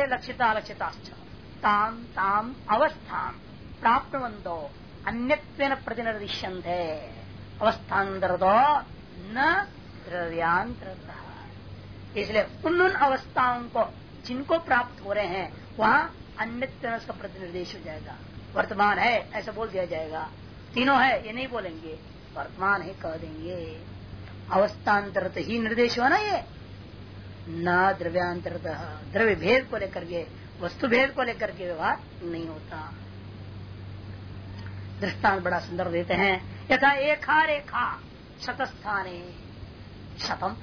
लक्षिता लक्षिता ताम ताम अवस्था प्राप्त अन्य प्रतिनिर्दिश्यंते अवस्थांतर न द्रव्यांतर इसलिए उन उन अवस्थाओं को, जिनको प्राप्त हो रहे हैं, वहाँ अन्य उसका प्रतिनिर्देश हो जाएगा। वर्तमान है, ऐसा बोल दिया जाएगा। तीनों है, ये नहीं बोलेंगे। वर्तमान है, कह देंगे। अवस्थांतरत ही निर्देश हो ना ये? न द्रव्यांतर द्रव्य भेद को लेकर के वस्तु भेद को लेकर के व्यवहार नहीं होता। दृष्टांत बड़ा सुंदर देते हैं। यथा एका रेखा शतस्थाने, शतम,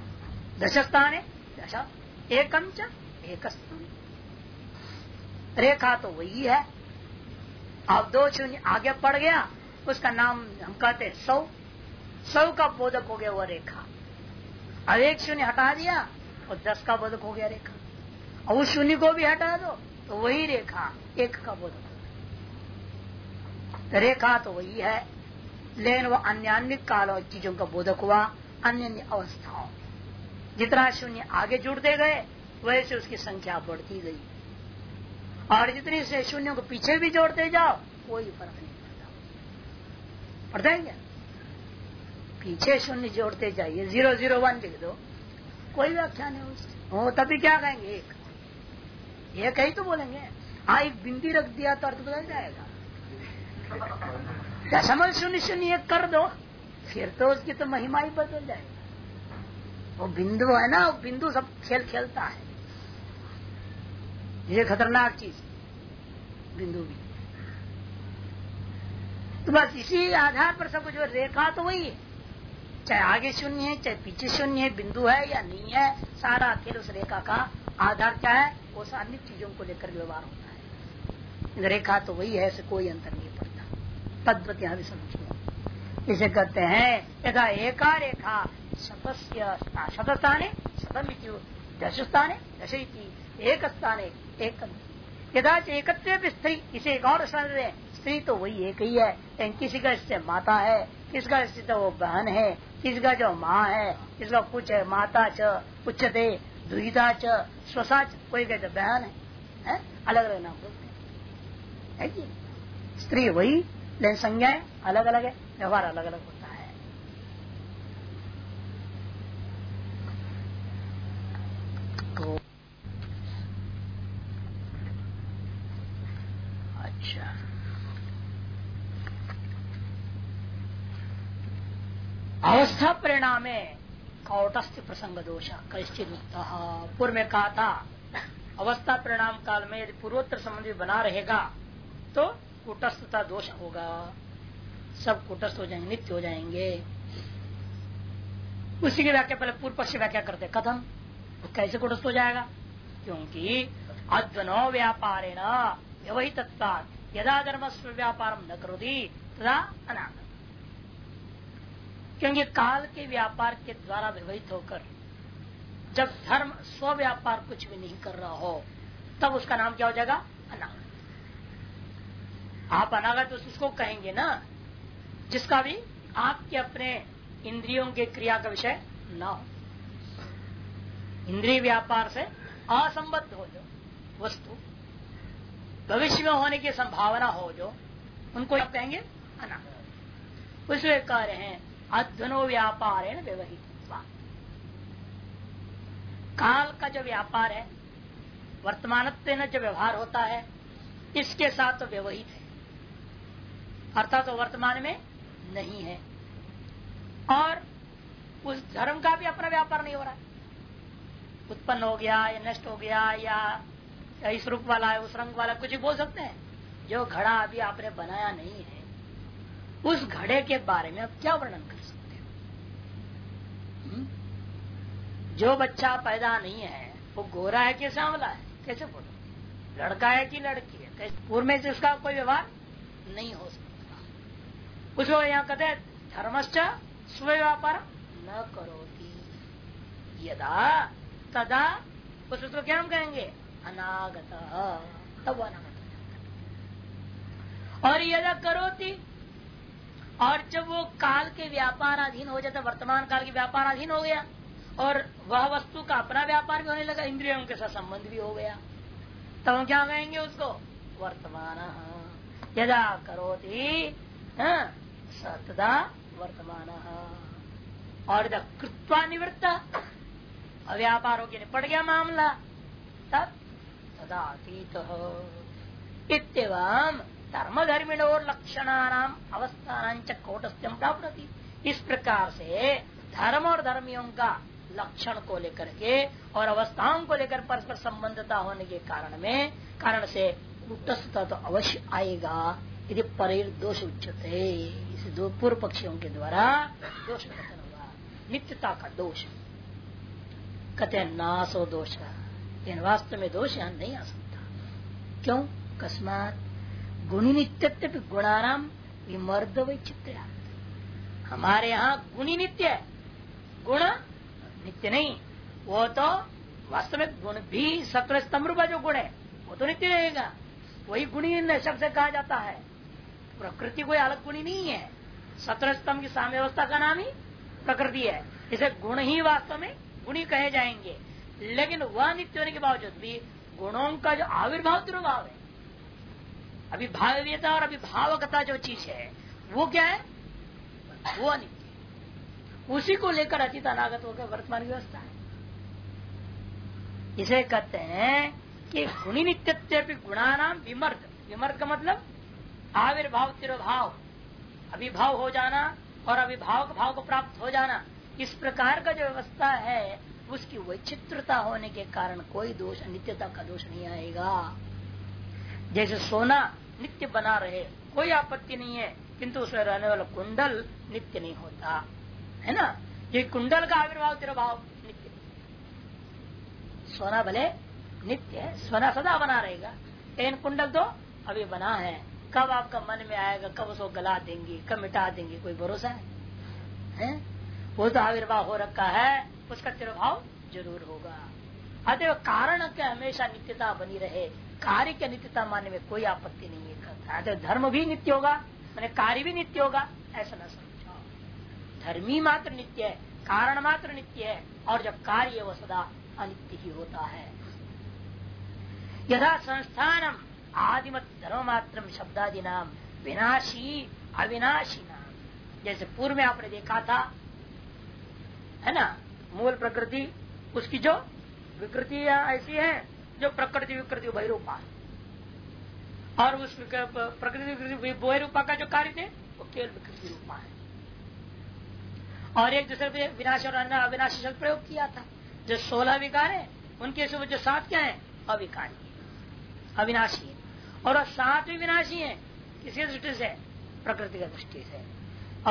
दशस्थाने, दश एकम च एक रेखा तो वही है। अब दो शून्य आगे पड़ गया, उसका नाम हम कहते सौ। सौ का बोधक हो गया वो रेखा। अब एक शून्य हटा दिया और दस का बोधक हो गया रेखा। और उस शून्य को भी हटा दो तो वही रेखा, एक का बोधक। तो रेखा तो वही है। लेकिन वो अन्य अन्य काल और चीज़ों का बोधक हुआ अन्य अन्य अवस्थाओं। जितना शून्य आगे जुड़ते गए, वैसे उसकी संख्या बढ़ती गई। और जितनी से शून्यों को पीछे भी जोड़ते जाओ, कोई फ़र्क नहीं पड़ता। पड़ता है क्या? पीछे शून्य जोड़ते जाइए। ज़ीरो ज़ीरो, वन लिख दो। कोई व्याख्या नहीं उससे हो तभी क्या कहेंगे? एक। एक ही तो बोलेंगे। हाँ एक बिंदी रख दिया तो अर्थ बदल जाएगा। दशमल शून्य शून्य एक कर दो। फिर तो उसकी तो महिमा ही बदल जाएगी। वो बिंदु है ना, वो बिंदु सब खेल खेलता है। ये खतरनाक चीज़ बिंदु भी। तो बस इसी आधार पर सब कुछ रेखा तो वही है। चाहे आगे शून्य है, चाहे पीछे शून्य है, बिंदु है या नहीं है, सारा खेल उस रेखा का आधार क्या है? वो अन्य चीज़ों को लेकर व्यवहार होता है। रेखा तो वही है, ऐसे कोई अंतर नहीं पड़ता। तद्वत यहाँ भी समझो इसे कहते हैं यथा एका रेखा शतस्य शतस्थाने शतम स्थाने दश एक स्थाने एक यदा एकत्व स्त्री, इसे एक और समझ स्त्री तो वही एक ही है। किसी का इससे माता है किसका इससे तो वो बहन है। किसका जो माँ है इसका कुछ है माता च उच्चते दुहिता च स्वसा कोई कहते बहन है, है? अलग अलग नाम बोलते हैं। स्त्री वही लेकिन संज्ञाएँ अलग अलग है व्यवहार अलग अलग होता है। तो अच्छा। अवस्था परिणाम कौटस्थ प्रसंग दोष कैश्चित पूर्व में कहा था, अवस्था परिणाम काल में यदि पूर्वोत्तर संबंधी बना रहेगा तो कुटस्थता दोष होगा। सब कुटस्थ हो जाएँगे, नित्य हो जाएँगे। उसी की व्याख्या पहले पूर्व पक्ष व्याख्या करते कथम? तो कैसे कुटस्थ हो जाएगा? क्योंकि अद्वनो व्यापारेण व्यवहित यदा धर्म व्यापार न करोगी तदा अनागत क्योंकि काल के व्यापार के द्वारा व्यवहित होकर, जब धर्म स्व व्यापार कुछ भी नहीं कर रहा हो, तब उसका नाम क्या हो जाएगा? अनागत। आप अनागत उसको कहेंगे ना, जिसका भी आपके अपने इंद्रियों के क्रिया का विषय न हो। इंद्रिय व्यापार से असंबद्ध हो जो वस्तु। भविष्य में होने की संभावना हो जो उनको आप कहेंगे अनागत। उसमें कह रहे हैं। अध्वनो व्यापार है व्यवहित काल का जो व्यापार है वर्तमान जो व्यवहार होता है, इसके साथ तो व्यवहित है। अर्थात तो वर्तमान में नहीं है। और उस धर्म का भी अपना व्यापार नहीं हो रहा उत्पन्न हो गया, या नष्ट हो गया, या इस रूप वाला है उस रंग वाला, कुछ बोल सकते हैं। जो घड़ा अभी आपने बनाया नहीं है, उस घड़े के बारे में आप क्या वर्णन कर सकते हो हम्म? जो बच्चा पैदा नहीं है, वो गोरा है कि सांवला है? कैसे बोलो? लड़का है कि लड़की है? कैसे पूर्व में से उसका कोई व्यवहार नहीं हो सकता। उसको यहाँ कहते हैं, धर्मश्च स्व व्यापार न करो यदा तदा उस उसको क्या हम कहेंगे? अनागत। तब अनागत और यदा करोती, और जब वो काल के व्यापार अधीन हो जाता वर्तमान काल के व्यापार अधीन हो गया और वह वस्तु का अपना व्यापार भी होने लगा इंद्रियों के साथ संबंध भी हो गया। तब क्या कहेंगे उसको? वर्तमान। यदा करोती हाँ, सतदा वर्तमान। और यदा कृत्वा निवृत्त अव्यापार होकर पड़ गया मामला तब तदातीत इतम धर्म धर्मिण और लक्षणानाम अवस्थान कौटस्थ्यम प्राप्त इस प्रकार से धर्म और धर्मियों का लक्षण को लेकर के और अवस्थाओं को लेकर परस्पर संबंधता होने के कारण में, कारण से कुटस्थता तो अवश्य आएगा। यदि पर दोष उच्चते इस दो पूर्व पक्षियों के द्वारा दोष कथन होगा। नित्यता का दोष। कहते नासो दोष। लेकिन वास्तव में दोष यहाँ नहीं आ सकता। क्यों? कस्मात गुणी नित्य गुणाराम विमर्द वैचित्र हमारे यहाँ गुणी नित्य गुण नित्य नहीं, वो तो वास्तव में गुण भी सक्र स्तंभ जो गुण है, वो तो नित्य रहेगा। वही गुणी शब्द से कहा जाता है। प्रकृति कोई अलग गुणी नहीं है। सत्र स्तंभ की साम्यवस्था का नाम ही प्रकृति है। इसे गुण ही वास्तव में गुणी कहे जाएँगे। लेकिन वह नित्य होने के बावजूद भी गुणों का जो आविर्भाव तिरुभाव है, अभिभाव्यता और अभिभावकता जो चीज़ है, वो क्या है? वो नित्य उसी को लेकर अतीत अनागत होकर वर्तमान व्यवस्था है। इसे कहते हैं कि गुणी नित्य गुणानाम विमर्द विमर्द का मतलब आविर्भाव, तिरुभाव, अभिभाव हो जाना और अभिभावक भाव को प्राप्त हो जाना। इस प्रकार का जो व्यवस्था है, उसकी वैचित्रता होने के कारण कोई दोष, नित्यता का दोष नहीं आएगा। जैसे सोना नित्य बना रहे, कोई आपत्ति नहीं है, किंतु उसमें रहने वाला कुंडल नित्य नहीं होता। है ना? ये कुंडल का आविर्भाव तिरुभाव नित्य सोना भले नित्य है सोना सदा बना रहेगा लेकिन कुंडल तो अभी बना है। कब आपका मन में आएगा कब उसको गला देंगे कब मिटा देंगे कोई भरोसा है, है? वो तो आविर्भाव हो रखा है उसका तिरुभाव ज़रूर होगा। अतः कारण के हमेशा नित्यता बनी रहे। कार्य की नित्यता मानने में कोई आपत्ति नहीं है। अतः धर्म भी नित्य होगा मैंने कार्य भी नित्य होगा ऐसा न समझो। धर्मी मात्र नित्य है, कारण मात्र नित्य है, और जब कार्य वो सदा अनित्य ही होता है। यथा संस्थानम आदिमत धर्म मात्र शब्दादि नाम विनाशी अविनाशी नाम जैसे पूर्व में आपने देखा था, है ना? मूल प्रकृति, उसकी जो विकृति ऐसी है, जो प्रकृति विकृति बहिरूपा और उस प्रकृति विकृति बहिरूपा का जो कार्य थे, वो केवल विकृति रूपा है। और एक दूसरे पे विनाश और अन्य अविनाशी शब्द प्रयोग किया था। जो सोलह विकार है, उनके सुबह जो सात क्या है? अविकारी। अविनाशी है। और सात भी विनाशी है किसी दृष्टि से? प्रकृति की दृष्टि से।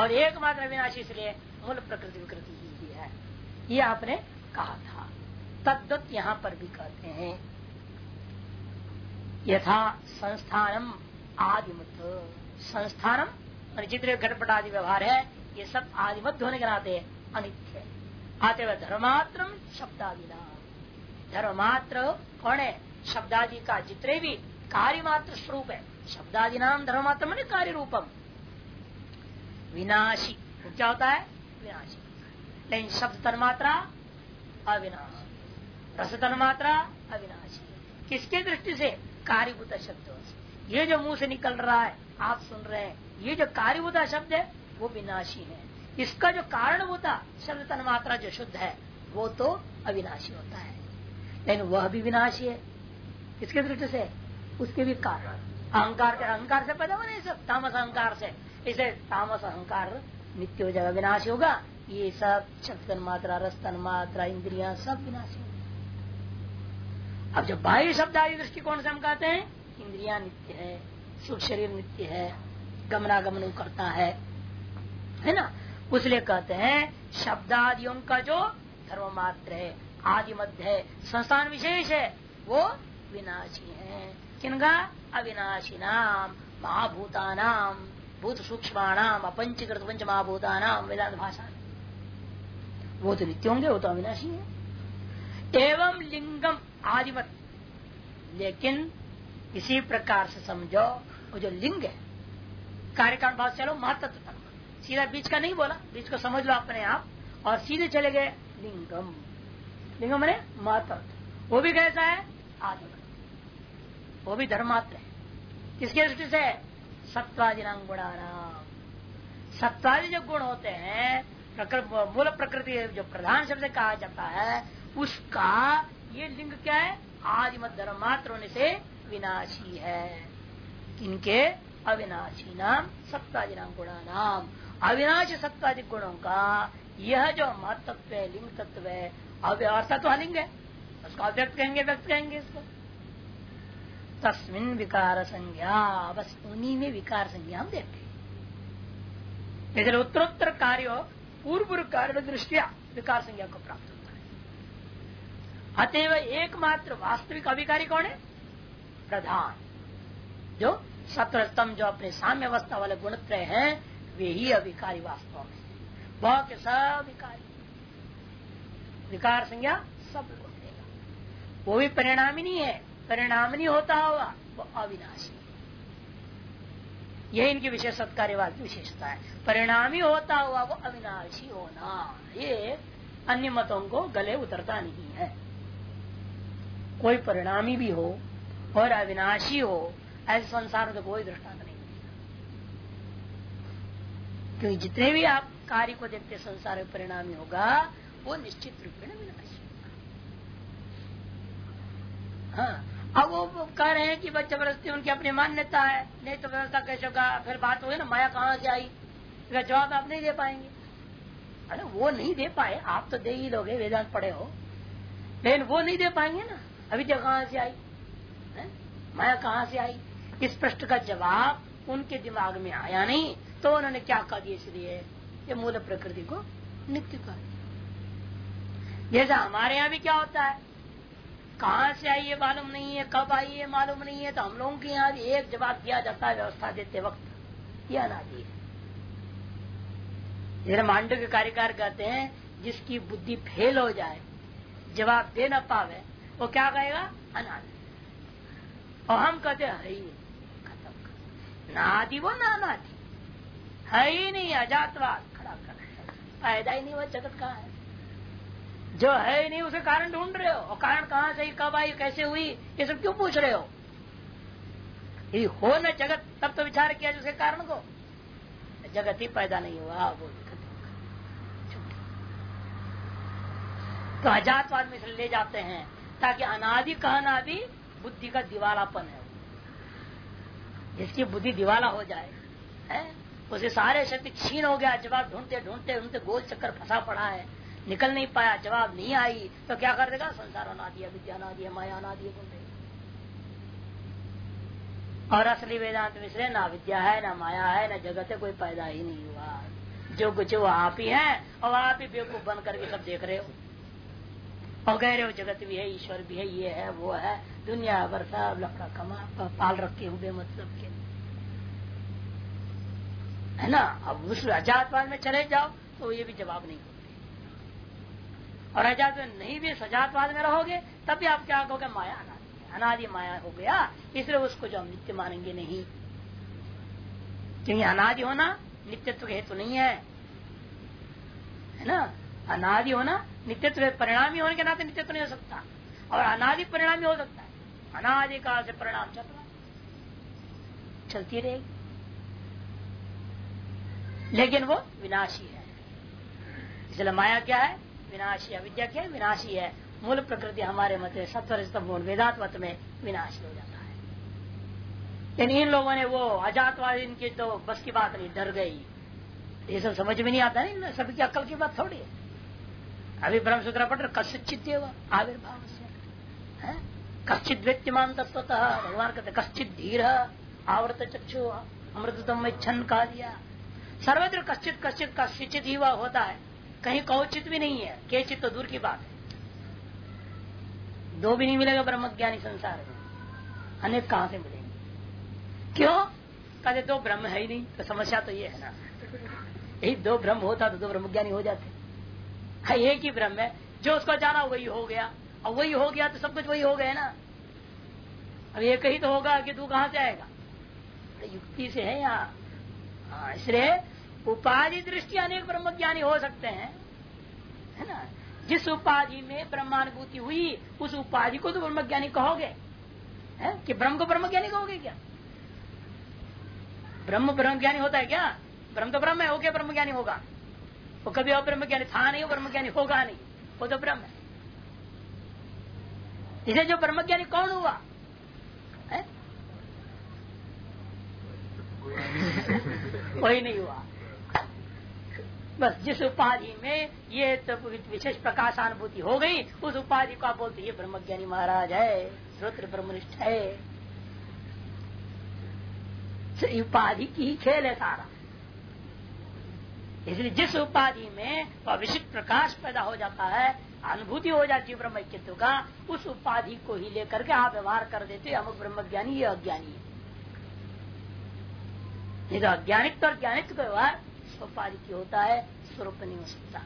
और एकमात्र विनाशी इसलिए मूल प्रकृति विकृति ही, है ये आपने कहा था। तद्वत यहाँ पर भी कहते हैं। यथा संस्थानम आदिमत। संस्थानम चित्र घटपट आदि व्यवहार है ये सब आदिमत होने के नाते अनित्य आते हुए धर्मात्र शब्दादि नाम धर्मात्र कौन है? शब्दादि का जितने भी कार्य मात्र स्वरूप है शब्दादि नाम धर्मात्र मैंने कार्य रूपम विनाशी क्या होता है? विनाशी। लेकिन शब्द तन्मात्रा, अविनाशी। रस तन्मात्रा, अविनाशी। किसके दृष्टि से? कार्यभूत शब्द ये जो मुँह से निकल रहा है, आप सुन रहे हैं, ये जो कार्यभूत शब्द है वो विनाशी है। इसका जो कारण होता शब्द तन मात्रा जो शुद्ध है, वो तो अविनाशी होता है। लेकिन वह भी विनाशी है। इसके दृष्टि से? उसके भी कारण। अहंकार के अहंकार से पैदा बने सब तामस अहंकार से। इसे तामस अहंकार नित्य हो जाएगा, विनाश होगा। ये सब शक्तन मात्रा, रस्तन मात्रा, इंद्रिया सब विनाशी अब जब बाह्य शब्द आदि दृष्टिकोण से हम कहते हैं, इंद्रिया नित्य है सुख शरीर नित्य है, गमनागमन करता है। है ना? उसलिए कहते हैं, शब्दादियों का जो धर्म मात्र है आदि मध्य है, संस्थान विशेष है, वो विनाशी है। किनका? अविनाशी नाम महाभूता नाम भूत सूक्ष्माणाम अपंचीकृत पंच महाभूता नाम वेदांत भाषा। वो तो नित्य होंगे, वो तो अविनाशी है। एवं लिंगम आदिमत। लेकिन इसी प्रकार से समझो, वो जो लिंग है कार्यकाल भाव चलो, महत्व सीधा बीच का नहीं बोला, बीच को समझ लो अपने आप, और सीधे चले गए लिंगम। लिंगम मैंने महत्व वो भी कैसा है? आदिमत वो भी धर्मात्र है। किसके दृष्टि से? सत्वादि नाम गुणानाम। सत्वादि जो गुण होते हैं मूल प्रकृति जो प्रधान शब्द कहा जाता है, उसका ये लिंग क्या है? आदिमत धर्मात्र होने से विनाशी है। इनके अविनाशी नाम सत्तादि नाम गुणा नाम अविनाशी सत्तादि गुणों का, यह जो महत्व है लिंग तत्व है, अव्यवस्था तो अलिंग है। उसको अव्यक्त कहेंगे, व्यक्त कहेंगे इसको। तस्मिन विकार संज्ञा, बस उन्हीं में विकार संज्ञा हम देखते हैं। उत्तरोत्तर कार्य पूर्व कार्य दृष्टिया विकार संज्ञा को प्राप्त होता है। अतएव एकमात्र वास्तविक अभिकारी कौन है? प्रधान। जो सत्रस्तम जो अपने साम्य अवस्था वाले गुणत्रय है वे ही अभिकारी वास्तव में। वह के सब विकार। संज्ञा सबको देगा। वो भी परिणामी नहीं है। परिणाम नहीं होता हुआ वो अविनाशी। यही इनकी विशेष सत्कार्यवाद की विशेषता है। परिणामी होता हुआ वो अविनाशी होना। ये अन्य मतों को गले उतरता नहीं है। कोई परिणामी भी हो और अविनाशी हो, ऐसे संसार में तो कोई दृष्टांत क्योंकि जितने भी आप कार्य को देखते संसार में परिणामी होगा, वो निश्चित रूप में विनाशी हाँ अब वो कह रहे हैं कि बच्चे ज़बरदस्ती उनकी अपनी मान्यता है। नहीं तो व्यवस्था कैसे होगा? फिर बात होगी ना, माया कहाँ से आई? इसका जवाब आप नहीं दे पाएँगे। अरे, वो नहीं दे पाए। आप तो दे ही लोगे वेदांत पढ़े हो। लेकिन वो नहीं दे पाएँगे ना। अभी तो कहाँ से आई? है? माया कहाँ से आई? इस प्रश्न का जवाब उनके दिमाग में आया नहीं। तो उन्होंने क्या कह दिया इसलिए ये मूल प्रकृति को नित्य कर दिया जैसा हमारे यहाँ भी क्या होता है? कहाँ से आई ये मालूम नहीं है, कब आई ये मालूम नहीं है तो हम लोगों के यहाँ एक जवाब दिया जाता है व्यवस्था देते वक्त। यह अनादि है। जैसे मांडव के कार्यकार कहते हैं, जिसकी बुद्धि फेल हो जाए, जवाब दे न पावे, वो क्या कहेगा? अनादि। और हम कहते हैं है नादि वो नानादि है ही नहीं, अजातवाद खड़ा कर पैदा ही। नहीं हुआ जगत कहा है। जो है ही नहीं, उसे कारण ढूंढ रहे हो। और कारण कहाँ से, कब आई, कैसे हुई, ये सब क्यों पूछ रहे हो? ये हो न जगत, तब तो विचार किया जिसके कारण को। जगत ही पैदा नहीं हुआ। वो तो अजातवाद में ले जाते हैं, ताकि अनादि कहना भी बुद्धि का दिवालापन है। जिसकी बुद्धि दिवाला हो जाए, है? उसे सारे शक्ति छीन हो गया। जवाब ढूंढते ढूंढते ढूंढते गोल चक्कर फंसा पड़ा है। निकल नहीं पाया। जवाब नहीं आई। तो क्या कर देगा? संसार अना दिया विद्या अना दिया माया अना दिया बोल और असली वेदांत मिश्र ना विद्या है, ना माया है, ना जगत है, कोई पैदा ही नहीं हुआ। जो कुछ वो आप ही है और आप ही बेवकूफ़ बन करके सब देख रहे हो। और कह रहे हो, जगत भी है, ईश्वर भी है, ये है, वो है। दुनिया भर सब लफड़ा कमा, पाल रखे हुए मतलब के। है ना? अब उस अजातवाद में चले जाओ तो ये भी जवाब नहीं होते और अजात में नहीं भी सजातवाद में रहोगे तब भी आप क्या कहोगे माया अनादि अनादि माया हो गया, इसलिए उसको जो हम नित्य मानेंगे नहीं। क्योंकि अनादि होना नित्यत्व के हेतु नहीं है। है ना? अनादि होना नित्यत्व परिणामी होने के नाते नित्यत्व नहीं हो सकता। और अनादि परिणामी हो सकता है। अनादि काल से परिणाम चल रहा चलती रहेगी। लेकिन वो विनाशी है। इसलिए माया क्या है? विनाशी है। विद्या क्या है? विनाशी है। मूल प्रकृति हमारे मत सत्वर वेदात मत में विनाशी हो जाता है। लेकिन इन लोगों ने वो अजातवाद, इनकी तो बस की बात नहीं, डर गई। ये सब समझ में नहीं आता नहीं सबकी अक्ल की बात थोड़ी है। अभी ब्रह्म सूत्र पट कश्चित आविर्भाव से। कश्चित व्यक्तिमान तत्वतः भगवान कहते, कश्चित धीर आवृत चक्षु अमृतम में छन कहा दिया सर्वत्र कश्चित कश्चित कश्चित ही वह होता है। कहीं कौचित भी नहीं है। के चित तो दूर की बात है। दो भी नहीं मिलेगा ब्रह्म ज्ञानी संसार में। अनेक कहा से मिलेंगे? क्यों? कहते दो ब्रह्म है ही नहीं तो समस्या तो ये है ना। यही दो ब्रह्म होता तो दो ब्रह्म ज्ञानी हो जाते। है, एक ही ब्रह्म है। जो उसको जाना वही हो गया। और वही हो गया तो सब कुछ वही हो गया ना। अब एक ही तो होगा कि तू कहाँ से आएगा? तो युक्ति से है यहाँ। इसलिए उपाधि दृष्टि अनेक ब्रह्म ज्ञानी हो सकते हैं। है ना? जिस उपाधि में ब्रह्मानुभूति हुई उस उपाधि को तो ब्रह्म ज्ञानी कहोगे। है? कि ब्रह्म को ब्रह्म ज्ञानी कहोगे क्या? ब्रह्म ब्रह्म ज्ञानी होता है क्या? ब्रह्म तो ब्रह्म है वो क्या ब्रह्म ज्ञानी होगा? वो कभी और ब्रह्म ज्ञानी था नहीं ब्रह्म ज्ञानी होगा नहीं। वो तो ब्रह्म है। इसे जो ब्रह्म ज्ञानी कौन हुआ? है? कोई नहीं हुआ। बस जिस उपाधि में ये तो विशेष प्रकाशानुभूति हो गई, उस उपाधि को आप बोलते ये ब्रह्मज्ञानी महाराज है, श्रोत्र ब्रह्मनिष्ठ है। उपाधि की ही खेल है सारा। इसलिए जिस उपाधि में वह विशिष्ट प्रकाश पैदा हो जाता है, अनुभूति हो जाती है ब्रह्म का, उस उपाधि को ही लेकर के आप व्यवहार कर देते अमुक ब्रह्मज्ञानी, ये अज्ञानी है। ये तो अज्ञानिक और ज्ञानिक का व्यवहार उपाधि की होता है, स्वरूप नहीं हो सकता।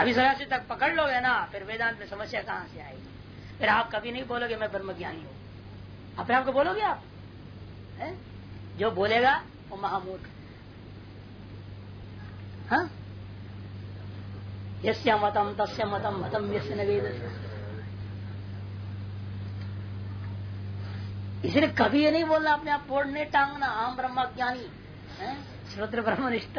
अभी सरासी तक पकड़ लोगे ना, फिर वेदांत में समस्या कहाँ से आएगी? फिर आप कभी नहीं बोलोगे, मैं ब्रह्म ज्ञानी हूँ अपने आपको बोलोगे आप? है? जो बोलेगा, वो महामूर्ख। हाँ? यस्य मतम तस्य मतम मतम यस्य नवेद इसलिए कभी ये नहीं बोलना अपने आप पोड़ने टांगना आम ब्रह्म ज्ञानी श्रोत्र ब्रह्मनिष्ठ।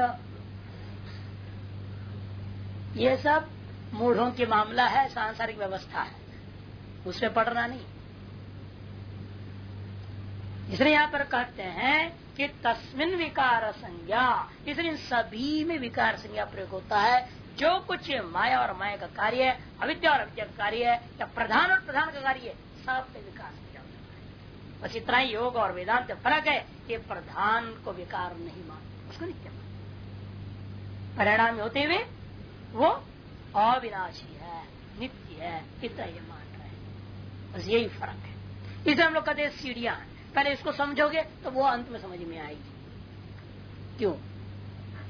ये सब मूढ़ों के मामला है, सांसारिक व्यवस्था है। उसमें पढ़ना नहीं। इसलिए यहाँ पर कहते हैं कि तस्मिन विकार संज्ञा, इसलिए सभी में विकार संज्ञा प्रयोग होता है। जो कुछ माया और माया का कार्य है, अविद्या और अविद्या का कार्य है, या प्रधान और प्रधान का कार्य है, सब में विकार बस इतना ही योग और वेदांत फ़र्क है कि प्रधान को विकार नहीं मान उसको नित्य मान परिणाम होते हुए वो अविनाशी है, नित्य है, इतना ये मान रहे हैं। बस यही फ़र्क है। इसलिए हम लोग कहते हैं सीढ़ियाँ। पहले इसको समझोगे तो वो अंत में समझ में आएगी। क्यों?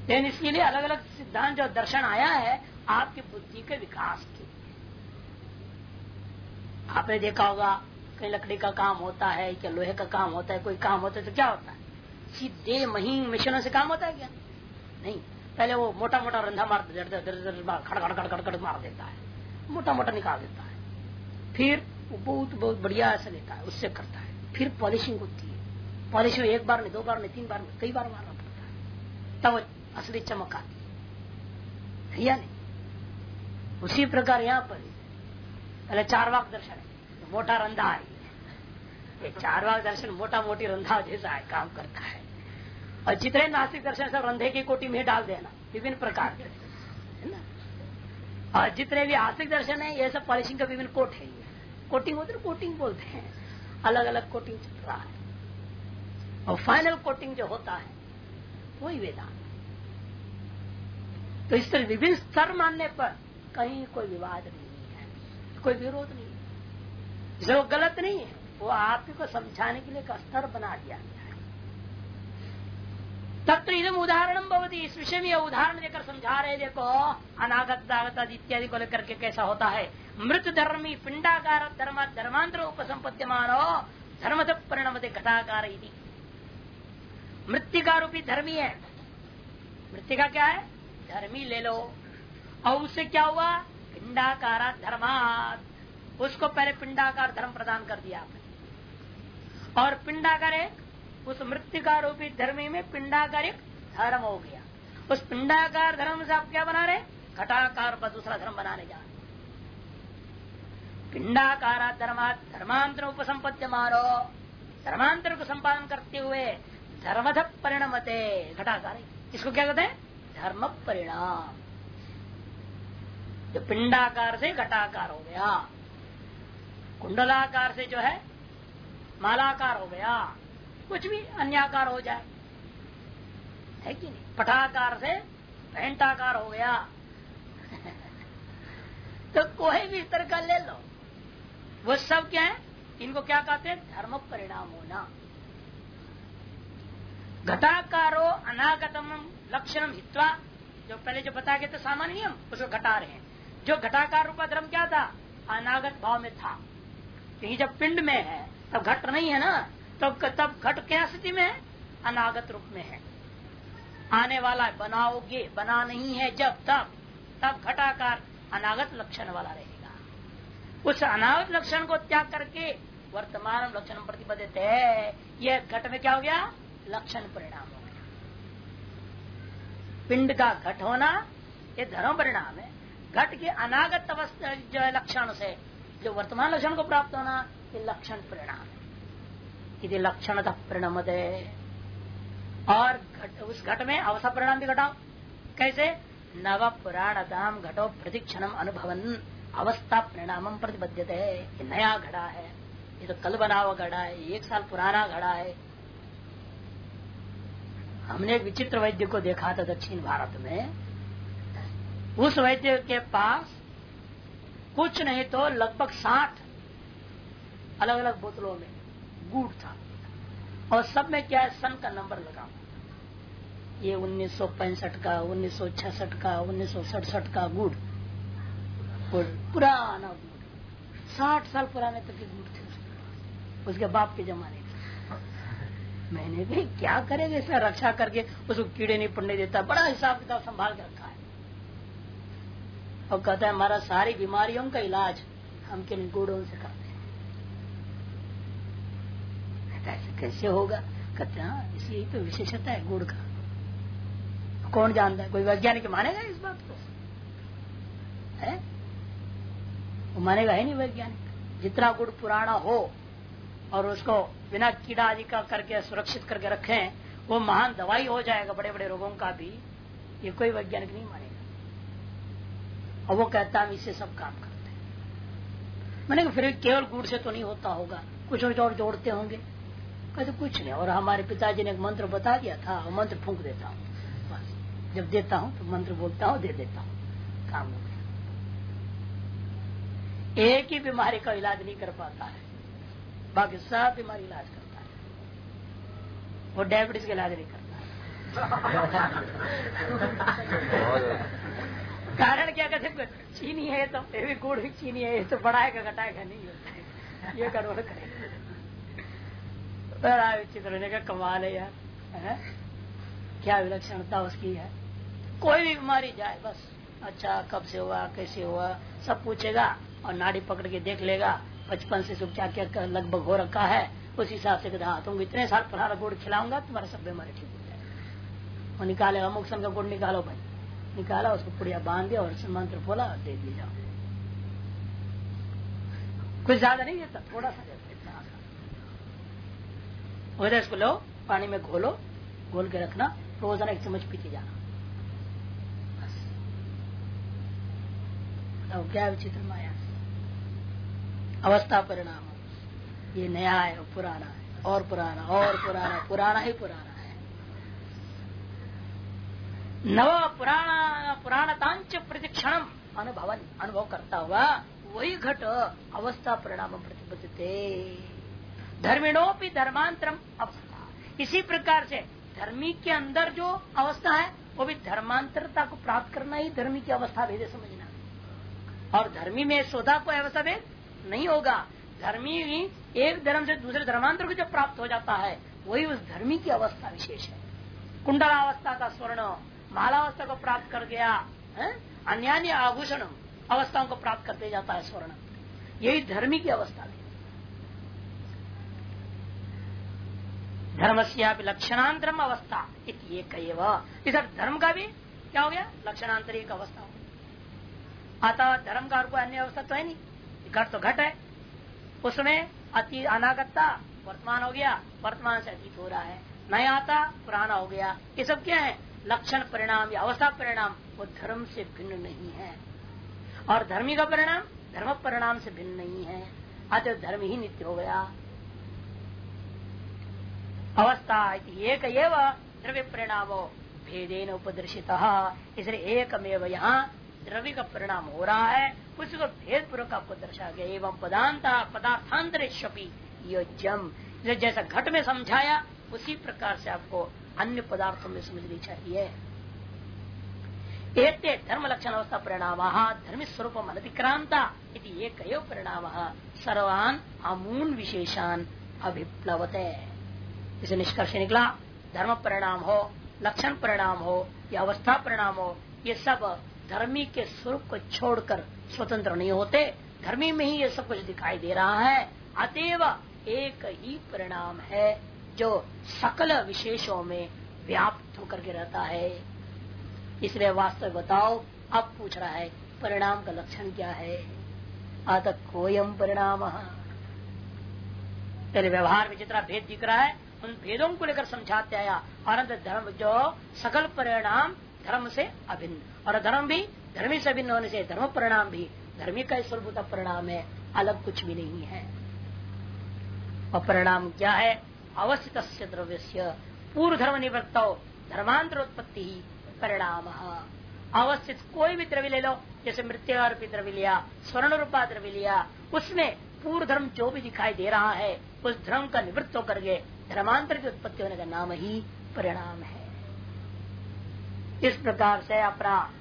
लेकिन इसके लिए अलग अलग सिद्धांत जो दर्शन आया है, आपकी बुद्धि के विकास के आपने देखा होगा कहीं लकड़ी का काम होता है क्या लोहे का काम होता है, कोई काम होता है तो क्या होता है? सीधे मही मशीनों से काम होता है क्या? नहीं। पहले वो मोटा मोटा रंधा मार खड़खड़ खड़खड़ खड़ मार देता है। मोटा मोटा निकाल देता है। फिर वो बहुत बहुत बढ़िया ऐसा लेता है, उससे करता है। फिर पॉलिशिंग होती है। पॉलिशिंग एक बार नहीं दो बार नहीं तीन बार नहीं कई बार मारना पड़ता है। तब असली चमक आती है। या नहीं? उसी प्रकार यहाँ पर, पहले चार वाक दर्शन है मोटा रंधा है। ये चार वाक दर्शन मोटा मोटी रंधा जैसा है, काम करता है। और जितने नास्तिक दर्शन सब रंधे की कोटी में डाल देना, विभिन्न प्रकार के। है ना? और जितने भी आस्तिक दर्शन है, ये सब पॉलिशिंग का विभिन्न कोट है कोटिंग होती कोटिंग बोलते हैं। अलग अलग कोटिंग चल रहा है। और फाइनल कोटिंग जो होता है, वही वेदांत। तो इस तरह विभिन्न स्तर मानने पर कहीं कोई विवाद नहीं है, कोई विरोध नहीं है। जिसे वो गलत नहीं है। वो आप को समझाने के लिए एक स्तर बना दिया गया है। तब तो इधम उदाहरण बहुत इस विषय में उदाहरण देकर समझा रहे देखो अनागत दागत इत्यादि को लेकर के कैसा होता है। मृत धर्मी, पिंडाकार, धर्म, धर्मांतर उपसंपत्ति मानो धर्म परिणमते घटाकार मृतिका रूपी धर्मी है। मृतिका क्या है? धर्मी ले लो। और उससे क्या हुआ? पिंडाकारा धर्मात। उसको पहले पिंडाकार धर्म प्रदान कर दिया आपने। और पिंडाकार एक उस मृत्यु रूपी धर्मी में पिंडाकार एक धर्म हो गया। उस पिंडाकार धर्म से आप क्या बना रहे घटाकार पर दूसरा धर्म बनाने जा रहे पिंडाकारा धर्मा धर्मांतर उपसंपत्ति मारो। धर्मांतर को संपादन करते हुए धर्मध परिणमते, घटाकार। इसको क्या कहते हैं? धर्म परिणाम। जो पिंडाकार से घटाकार हो गया। कुंडलाकार से जो है मालाकार हो गया। कुछ भी अन्याकार हो जाए। है कि नहीं? पटाकार से पेंटाकार हो गया। तो कोई भी इस तरह का ले लो। वो सब क्या है? इनको क्या कहते हैं? धर्म परिणाम होना। घटाकारो अनागतम लक्षणम हित्वा। जो पहले जो बता गए थे सामान्य नियम, उसको घटा रहे हैं। जो घटाकार रूपा धर्म क्या था? अनागत भाव में था। कहीं जब पिंड में है तब घट नहीं है ना? तब तब घट क्या स्थिति में है? अनागत रूप में है। आने वाला बनाओगे, बना नहीं है, जब, तब तब घटाकार अनागत लक्षण वाला रहेगा। उस अनागत लक्षण को त्याग करके वर्तमान लक्षण प्रतिबद्ध है। यह घट में क्या हो गया? लक्षण परिणाम हो गया। पिंड का घट होना यह धर्म परिणाम है। घट के अनागत अवस्था जो लक्षण से, जो वर्तमान लक्षण को प्राप्त होना ये लक्षण परिणाम। यदि लक्षण था परिणाम और घट, उस घट में अवस्था परिणाम भी घटाओ। कैसे? नव पुराण दाम घटो प्रतिक्षण अनुभवन। अवस्था परिणाम प्रतिबद्ध है नया घड़ा है ये तो कल बना हुआ घड़ा है एक साल पुराना घड़ा है। हमने एक विचित्र वैद्य को देखा था दक्षिण भारत में। उस वैद्य के पास कुछ नहीं तो लगभग साठ अलग अलग बोतलों में गुड़ था। और सब में क्या है, सन का नंबर लगा। ये उन्नीस का उन्नीस का, उन्नीस सौ सड़सठ का गुड़ पुराना गुड़ साठ साल पुराने तक के गुड़ थे उसके बाप के जमाने मैंने भी क्या करेगा इसका रक्षा करके? उसको कीड़े नहीं पड़ने देता। बड़ा हिसाब किताब संभाल के रखा है। और कहता है, हमारा सारी बीमारियों का इलाज हम किन गुड़ों से करते हैं कैसे होगा? कहते हैं हाँ, इसलिए तो विशेषता है गुड़ का। कौन जानता है? कोई वैज्ञानिक मानेगा इस बात को? है? वो मानेगा है नहीं वैज्ञानिक। जितना गुड़ पुराना हो और उसको बिना कीड़ा आदि का करके सुरक्षित करके रखें वो महान दवाई हो जाएगा बड़े बड़े रोगों का भी। ये कोई वैज्ञानिक नहीं मानेगा। और वो कहता हम इससे सब काम करते हैं। मैंने फिर केवल गुड़ से तो नहीं होता होगा। कुछ और जोड़ते होंगे। कहते कुछ नहीं। और हमारे पिताजी ने एक मंत्र बता दिया था वो मंत्र फूंक देता हूँ। बस। जब देता हूँ तो मंत्र बोलता हूँ दे देता हूँ। काम हो गया। एक ही बीमारी का इलाज नहीं कर पाता है। बाकी सब बीमारी इलाज करता है। वो डायबिटीज़ का इलाज नहीं करता कारण क्या कहते चीनी है तो ये भी गुड़ भी चीनी है तो बढ़ाएगा घटाएगा नहीं होता ये करो करेगा। बड़ा विचित्र होने का कमाल है यार, है? क्या विलक्षणता उसकी है? कोई भी बीमारी जाए, बस। अच्छा कब से हुआ, कैसे हुआ, सब पूछेगा और नाड़ी पकड़ के देख लेगा। बचपन से सब क्या क्या लगभग हो रखा है, उस हिसाब से हाँ तुम इतने साल पुराना गुड़ खिलाऊँगा, तुम्हारा सब बीमारी ठीक हो जाएगा। वो निकाले, अमुक सन का गुड़ निकालो भाई। निकाला, उसको पुड़िया बाँध दिया और मंत्र बोला और दे दिया। जाओ कुछ ज़्यादा नहीं देता थोड़ा सा। इतना आसान इसको लो पानी में घोलो घोल के रखना, रोज़ाना एक चम्मच पीते जाना। बस। क्या विचित्र माया अवस्था परिणाम। ये नया है और पुराना है। और पुराना और पुराना पुराना ही पुराना है। नव पुराना पुराणतांच प्रतिक्षण अनुभवन, अनुभव करता हुआ वही घट अवस्था परिणाम प्रतिबद्धते धर्मिणोपी धर्मांतरम अवस्था। इसी प्रकार से धर्मी के अंदर जो अवस्था है, वो भी धर्मांतरता को प्राप्त करना ही धर्मी की अवस्था भेदे समझना। और धर्मी में सोधा को अवस्था भेद नहीं होगा। धर्मी एक धर्म से दूसरे धर्मांतर को जब प्राप्त हो जाता है, वही उस धर्मी की अवस्था विशेष है। कुंडलावस्था का स्वर्ण, मालावस्था को प्राप्त कर गया अन्य आभूषण अवस्थाओं को प्राप्त करते जाता है स्वर्ण। यही धर्मी की अवस्था है। धर्म से लक्षणांतरम अवस्था एक धर्म का भी क्या हो गया? लक्षणांतर एक अवस्था हो अतः धर्म का और कोई अन्य अवस्था तो है नहीं। घट तो घट है। उसमें अति अनागतता वर्तमान हो गया, वर्तमान से अतीत हो रहा है। नया आता पुराना हो गया। ये सब क्या है? लक्षण परिणाम या अवस्था परिणाम, वो धर्म से भिन्न नहीं है। और धर्मी का परिणाम, धर्म परिणाम से भिन्न नहीं है। अतः धर्म ही नित्य हो गया। अवस्था एक द्रव्य परिणाम भेदेन उपदर्शित। इसलिए एकमेव यहाँ द्रव्य का परिणाम हो रहा है। उसको भेद पूर्वक आपको दर्शा गया। एवं पदांत पदार्थांतर योजम जैसा घट में समझाया, उसी प्रकार से आपको अन्य पदार्थों में समझनी चाहिए। एक धर्म लक्षण अवस्था परिणाम धर्म स्वरूप अनतिक्रांता एक परिणाम। सर्वान अमून विशेषान अभिप्लवते। इसे निष्कर्ष निकला। धर्म परिणाम हो, लक्षण परिणाम हो, या अवस्था परिणाम हो, ये सब धर्मी के स्वरूप को छोड़कर स्वतंत्र नहीं होते। धर्मी में ही ये सब कुछ दिखाई दे रहा है। अतएव एक ही परिणाम है जो सकल विशेषों में व्याप्त होकर के रहता है। इसलिए वास्तव बताओ, अब पूछ रहा है, परिणाम का लक्षण क्या है? अत कोयम परिणाम। पहले व्यवहार में जितना भेद दिख रहा है उन भेदों को लेकर समझाते आया। और धर्म जो सकल परिणाम धर्म से अभिन्न। और धर्म भी धर्मी से अभिन्न होने से धर्म परिणाम भी। धर्मी का स्वरूप परिणाम है, अलग कुछ भी नहीं है। और परिणाम क्या है? अवस्थित द्रव्य से पूर्व धर्म निवृत्त धर्मांतर उत्पत्ति ही परिणाम। अवस्थित कोई भी द्रव्य ले लो, जैसे मृत्यु द्रव्य लिया स्वर्ण रूपा द्रव्य लिया, उसमें पूर्व धर्म जो भी दिखाई दे रहा है, उस धर्म का निवृत्त होकर के धर्मांतर की उत्पत्ति होने का नाम ही परिणाम है। इस प्रकार से अपना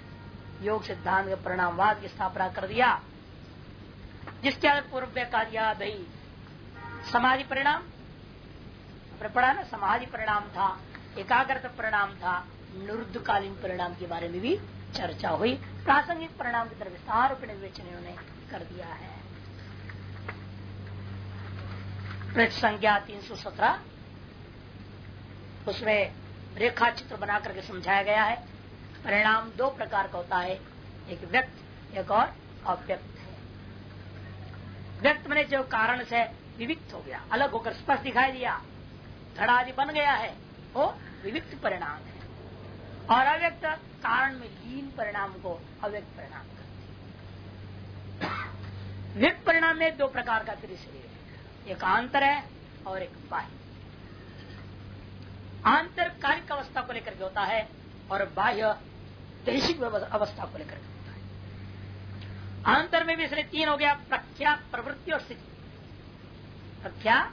योग सिद्धांत के परिणामवाद की स्थापना कर दिया, जिसके आगे पूर्व कहा दिया भाई, समाधि परिणाम। पढ़ा ना, समाधि परिणाम था, एकाग्रता परिणाम था, निरुद्धकालीन परिणाम के बारे में भी चर्चा हुई। प्रासंगिक परिणाम की तरफ़ विस्तार विवेचन उन्होंने कर दिया है। पृष्ठ संख्या तीन सौ सत्रह उसमें रेखा चित्र बना करके समझाया गया है। परिणाम दो प्रकार का होता है, एक व्यक्त, एक और अव्यक्त। है व्यक्त मैंने जो कारण से विविक्त हो गया, अलग होकर स्पष्ट दिखाई दिया धड़ा आदि बन गया है, वो विविक्त परिणाम है। और अव्यक्त कारण में लीन परिणाम को अव्यक्त परिणाम करते व्यक्त परिणाम में दो प्रकार का फिर है, एक आंतर है और एक बाह्य। आंतर कालिक अवस्था को लेकर के होता है और बाह्य दैशिक अवस्था को लेकर होता है। आंतर में भी इसलिए तीन हो गया, प्रख्या, प्रवृत्ति और स्थिति। प्रख्या,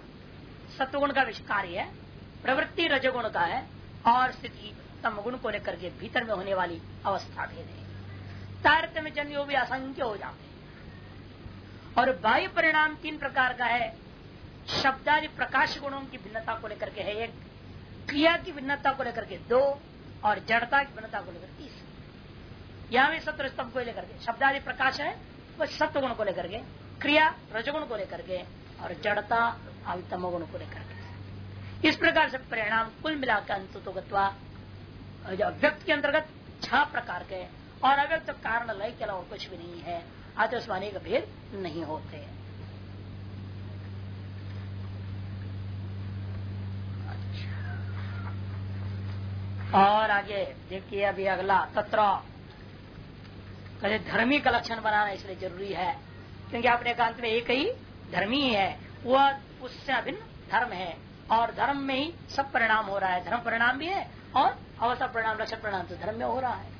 सत्वगुण का कार्य है प्रवृत्ति रजगुण का है, और स्थिति तम गुण को लेकर के भीतर में होने वाली अवस्था भेद है। तारतम्य जन्य भी असंख्य हो जाते हैं। और बाह्य परिणाम तीन प्रकार का है। शब्दादि प्रकाश गुणों की भिन्नता को लेकर के है एक क्रिया की भिन्नता को लेकर के दो और जड़ता की भिन्नता को लेकर तीस। यहाँ भी सत्र स्तंभ को लेकर के शब्दादि प्रकाश है वह सत्य गुण को लेकर के, क्रिया रजगुण को लेकर के और जड़ता अवितम गुण को लेकर के। इस प्रकार से परिणाम कुल मिलाकर अंत व्यक्त के अंतर्गत छह प्रकार के और अव्यक्त कारण लय के अलावा कुछ भी नहीं है आत्मस्वानी का भेद नहीं होते। और आगे देखिए अभी अगला, तत्र। धर्मी का लक्षण बनाना इसलिए ज़रूरी है, क्योंकि आपने कहा में एक ही धर्मी है, वह उससे अभिन्न धर्म है, और धर्म में ही सब परिणाम हो रहा है। धर्म परिणाम भी है और अवस्था परिणाम, लक्षण परिणाम तो धर्म में हो रहा है।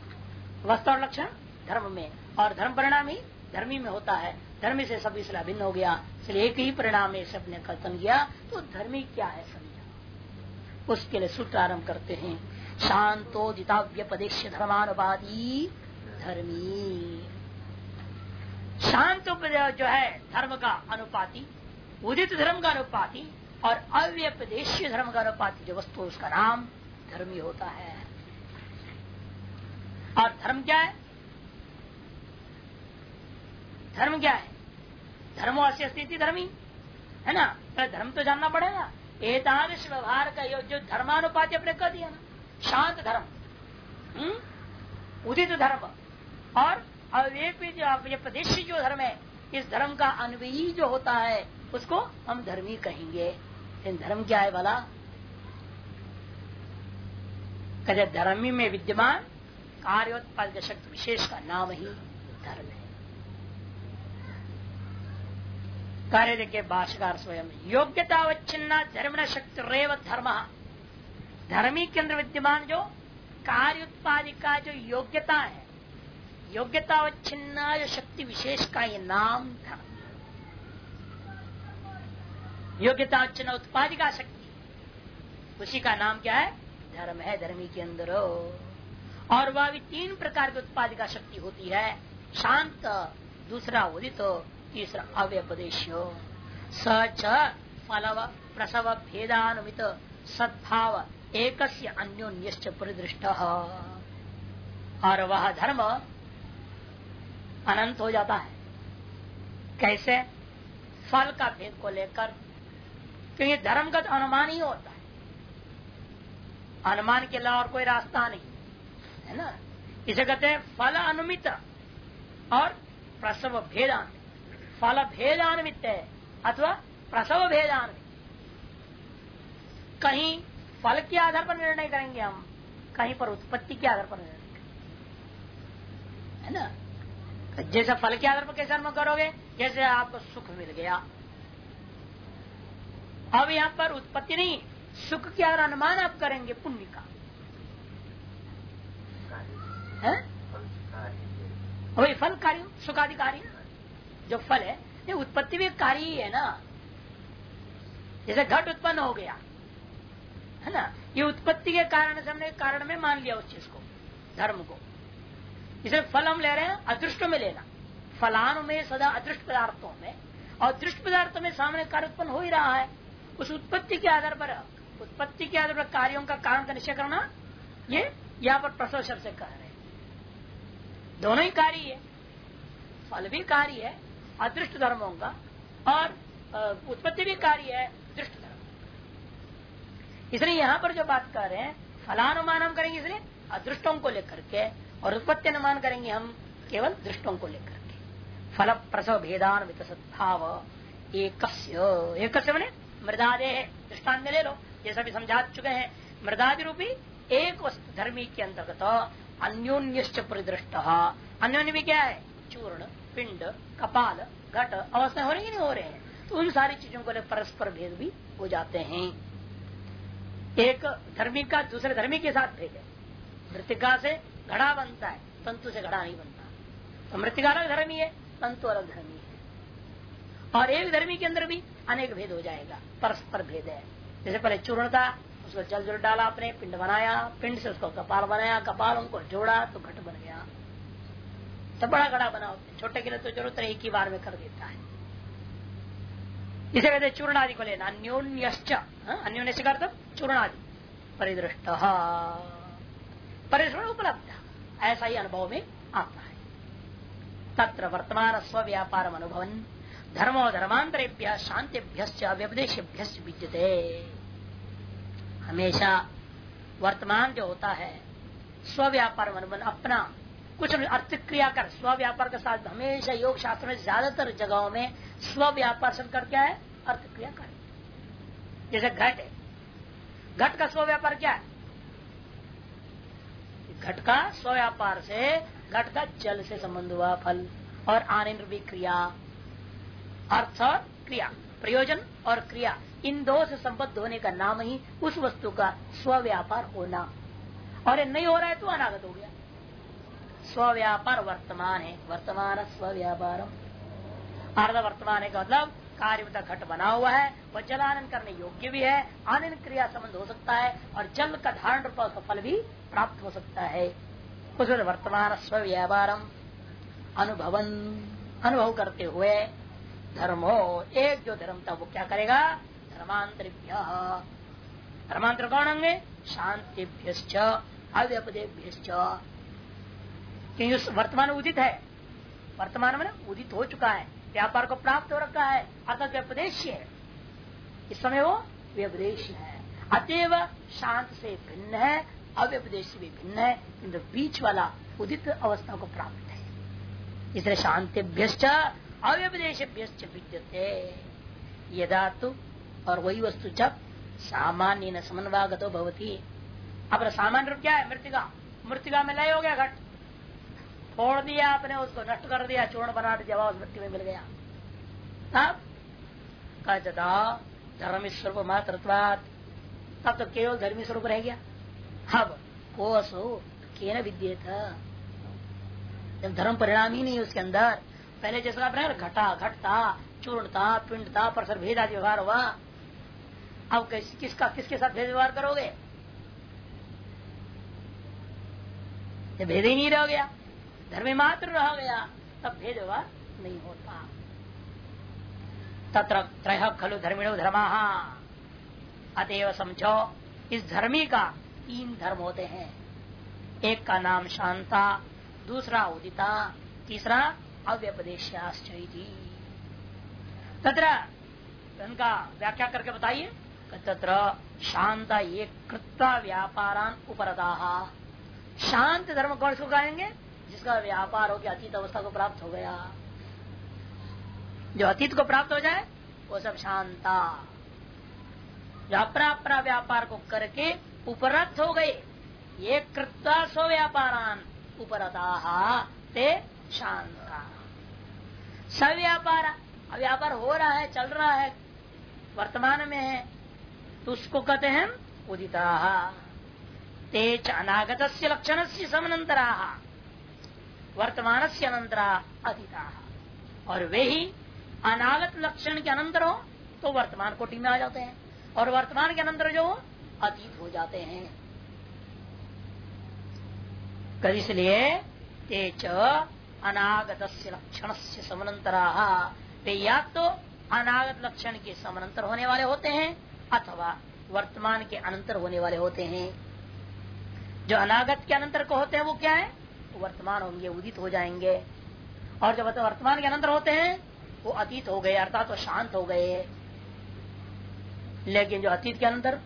अवस्था और लक्षण, धर्म में। और धर्म परिणाम ही धर्मी में होता है। धर्मी से सब इसलिए भिन्न हो गया, इसलिए एक ही परिणाम है सबने कथन किया तो धर्मी क्या है समझा उसके लिए सूत्र आरंभ करते हैं। शांतो जिताव्यपदेश धर्मानुवादी धर्मी। शांत जो है, धर्म का अनुपाति, उदित धर्म का अनुपाति और अव्यपदेश धर्म का अनुपाति जो वस्तु उसका नाम धर्मी होता है। और धर्म क्या है? धर्म क्या है? धर्मो अस्य स्थिति धर्मी, है ना? तो धर्म तो जानना पड़ेगा। एतादृश व्यवहार का जो धर्मानुपाति अपने कह दिया ना शांत धर्म। हम्म? उदित धर्म। और अव्यप प्रदेश जो धर्म है, इस धर्म का अनवयी जो होता है, उसको हम धर्मी कहेंगे। इन धर्म क्या है वाला कहते धर्मी में विद्यमान कार्योत्पाद शक्ति विशेष का नाम ही धर्म है। कार्य देखिए भाषाकार स्वयं योग्यता अवच्छिन्ना धर्म शक्ति रेव धर्म। धर्मी के अंदर विद्यमान जो कार्य उत्पादिका जो योग्यता है, योग्यता अवच्छिन्ना जो शक्ति विशेष का ये नाम धर्म योग्यता अवच्छिन्न उत्पादिका शक्ति, उसी का नाम क्या है? धर्म है धर्मी के अंदर। और वह भी तीन प्रकार की उत्पादिका शक्ति होती है, शांत, दूसरा उदित, तीसरा अव्यपदेश सच फलव, प्रसव, भेदानुमित, सद्भाव एक अन्योन्य परिदृष्ट। और वह धर्म अनंत हो जाता है। कैसे? फल का भेद को लेकर। क्योंकि धर्म का तो अनुमान ही होता है। अनुमान के अलावा और कोई रास्ता नहीं, है ना? इसे कहते हैं फल अनुमित और प्रसव भेदान। फल भेदान्वित अथवा प्रसव भेदान्वित कहीं फल के आधार पर निर्णय करेंगे हम, कहीं पर उत्पत्ति के आधार पर निर्णय करेंगे। है ना? जैसे फल के आधार पर कैसे अनुमान करोगे? जैसे आपको सुख मिल गया। अब यहाँ पर उत्पत्ति नहीं, सुख के आधार अनुमान आप करेंगे पुण्य का। वही फल कार्य सुखादि कार्य जो फल है, ये उत्पत्ति भी कार्य ही है ना। जैसे घट उत्पन्न हो गया। है ना? ये उत्पत्ति के कारण से हमने कारण में मान लिया उस चीज़ को, धर्म को। इसे फल हम ले रहे हैं, अदृष्ट में लेना। फलान में सदा अदृष्ट पदार्थों में। और दृष्ट पदार्थों में सामने कार्य उत्पन्न हो ही रहा है। उस उत्पत्ति के आधार पर, उत्पत्ति के आधार पर कार्यों का कारण का निश्चय करना, ये यहाँ पर प्रसव शब्द से कह रहे हैं। दोनों ही कार्य है फल भी कार्य है, अदृष्ट धर्मों का, और उत्पत्ति भी कार्य है। इसलिए यहाँ पर जो बात कर रहे हैं फलानुमान हम करेंगे इसलिए अदृष्टों को लेकर के और उत्पत्ति अनुमान करेंगे हम केवल दृष्टों को लेकर के। फल प्रसव भेदान विकसत्भाव एक मैंने मृदादे दृष्टान ले लो। जैसा भी समझा चुके हैं। मृदादि रूपी एक वस्तु धर्मी के अंतर्गत अन्योन्य परिदृष्ट। अन्योन्य भी क्या है? चूर्ण, पिंड, कपाल, घट अवस्था हो रही नहीं हो रहे हैं। तो उन सारी चीज़ों को परस्पर भेद भी हो जाते हैं। एक धर्मी का दूसरे धर्मी के साथ भेद है। मृतिका से घड़ा बनता है, तंतु से घड़ा नहीं बनता। तो मृतिका अलग धर्मी है, तंतु अलग धर्मी है। और एक धर्मी के अंदर भी अनेक भेद हो जाएगा, परस्पर भेद है। जैसे पहले चूर्ण था उसको जल जल डाला आपने, पिंड बनाया, पिंड से उसको कपाल बनाया, कपाल उनको जोड़ा तो घट बन गया। तो बड़ा घड़ा बना छोटे के लिए तो ज़रूरत एक ही बार में कर देता है। इसे कहते चूर्ण आदि को लेना अन्योन्यश्च हाँ, अन्योन्य से करते चूर्ण आदि परिदृष्ट परिश्रम उपलब्ध। ऐसा ही अनुभव में आता है। तत्र वर्तमान स्व व्यापार अनुभवन। धर्मो धर्मांतरेभ्य शांतिभ्य व्यपदेशभ्य विद्यते। हमेशा वर्तमान जो होता है स्व व्यापार मन अपना कुछ अर्थ क्रिया कर स्व व्यापार के साथ हमेशा योग शास्त्र में ज़्यादातर जगहों में स्व व्यापार शब्द कर क्या है? अर्थ क्रिया कर। जैसे घट है। घट का स्व व्यापार क्या है? घट का स्व व्यापार से घट का जल से संबंध हुआ, फल और आनंद भी क्रिया। अर्थ और क्रिया, प्रयोजन और क्रिया, इन दो से संबद्ध होने का नाम ही उस वस्तु का स्व व्यापार होना। और ये नहीं हो रहा है तो अनागत हो गया। स्व व्यापार वर्तमान है। वर्तमान स्व व्यापार अर्ध वर्तमान है का मतलब कार्य घट बना हुआ है, वह जलानन करने योग्य भी है आनंद क्रिया संबंध हो सकता है, और जल का धारण रूप का फल भी प्राप्त हो सकता है। उस वर्तमान स्व व्यापार अनुभवन, अनुभव करते हुए धर्म हो एक जो धर्म था वो क्या करेगा? धर्मांतर धर्मांतर कौन होंगे? शांतिभ्य अव्यपदेभ्य क्योंकि वर्तमान उदित है। वर्तमान में उदित हो चुका है। व्यापार को प्राप्त हो रखा है। अर्थात व्यपदेश है, इस समय वो व्यपदेश है। अतएव शांत से भिन्न है अव्यपदेश से भी भिन्न है, किंतु बीच वाला उदित अवस्था को प्राप्त है। इसलिए शांतिभ्य अव्यपदेश विद्यते। यदा तो और वही वस्तु जब सामान्य न समन्वागत भवती। अब सामान्य रूप क्या है? मृतिका। मृतिका में लय हो गया, घट। फोड़ दिया आपने, उसको नष्ट कर दिया, चूर्ण बना दिया उस मृत्यु में मिल गया। तब कहता धर्म स्वरूप मात्र तब तो केवल धर्मी स्वरूप रह गया। अब को असो के न विद्य था जब धर्म परिणाम ही नहीं उसके अंदर, पहले जैसा घटा, घटता, चूर्णता, पिंडता पर सर भेद आदि व्यवहार हुआ। अब किसका, किसके साथ भेद व्यवहार करोगे? भेद ही नहीं रह गया। धर्म मात्र रह गया, तब भेद नहीं होता। तत्र त्रय खलु धर्मिणो धर्मा। अतएव समझो, इस धर्मी का तीन धर्म होते हैं। एक का नाम शांता, दूसरा उदिता, तीसरा अव्यपदेश तत्र उनका व्याख्या करके बताइए तत्र शांत ये कृत्वा व्यापारान उपरदा। शांत धर्म कौन से कहेंगे? जिसका व्यापार हो गया अतीत अवस्था को प्राप्त हो गया। जो अतीत को प्राप्त हो जाए, वो सब शांता। जो व्यापार को करके उपरत हो गए। ये कृत्वा स्व व्यापारान उपरता ते शांता। सव्यापार, व्यापार हो रहा है, चल रहा है, वर्तमान में है तो उसको कहते हैं उदिता तेज अनागत लक्षण से समनंतरा वर्तमान से अनंतरा अतीता। और वे ही अनागत लक्षण के अनंतर हो तो वर्तमान कोटि में आ जाते हैं। और वर्तमान के अनंतर जो अतीत हो जाते हैं। इसलिए तेज अनागत लक्षण से समनंतरा। वे या तो अनागत लक्षण के समानांतर होने वाले होते हैं, अथवा वर्तमान के अनंतर होने वाले होते हैं। जो अनागत के अनंतर को होते हैं, वो क्या है? वर्तमान होंगे, उदित हो जाएँगे। और जब वर्तमान के अनंतर होते हैं, वो अतीत हो गए, अर्थात तो शांत हो गए। लेकिन जो अतीत के अंदर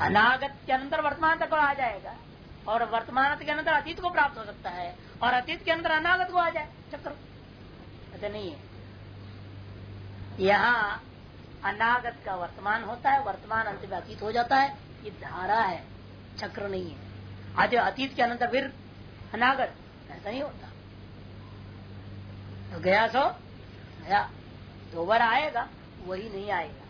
अनागत के अंदर वर्तमान तक आ जाएगा। और वर्तमान के अंदर अतीत को प्राप्त हो सकता है, और अतीत के अंदर अनागत को आ जाए। चक्र ऐसे नहीं है। यहाँ अनागत का वर्तमान होता है, वर्तमान अंत में अतीत हो जाता है। ये धारा है चक्र नहीं है। आज अतीत के अनंतर फिर अनागत। ऐसा नहीं होता। तो गया सो गया दो बार आएगा वही नहीं आएगा।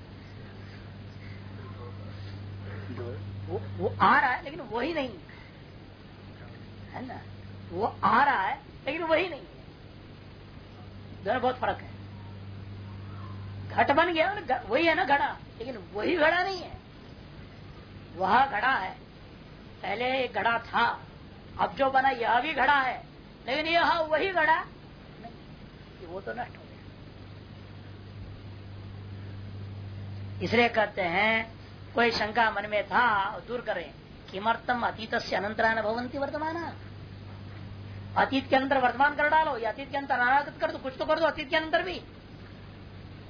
वो, वो आ रहा है लेकिन वही नहीं है। ना? वो आ रहा है लेकिन वही नहीं है। दोनों बहुत फ़र्क है। घट बन गया वही है ना घड़ा लेकिन वही घड़ा नहीं है। वह घड़ा है। पहले एक घड़ा था, अब जो बना यह भी घड़ा है। लेकिन यह वही घड़ा नहीं वो तो नष्ट हो गया। इसलिए कहते हैं, कोई शंका मन में था, दूर करें। किमर्थम अतीत से अनंतरा भवंती वर्तमान? अतीत के अंदर वर्तमान कर डालो, या अतीत के अंदर अनागत कर दो, कुछ तो कर दो अतीत के अंदर भी।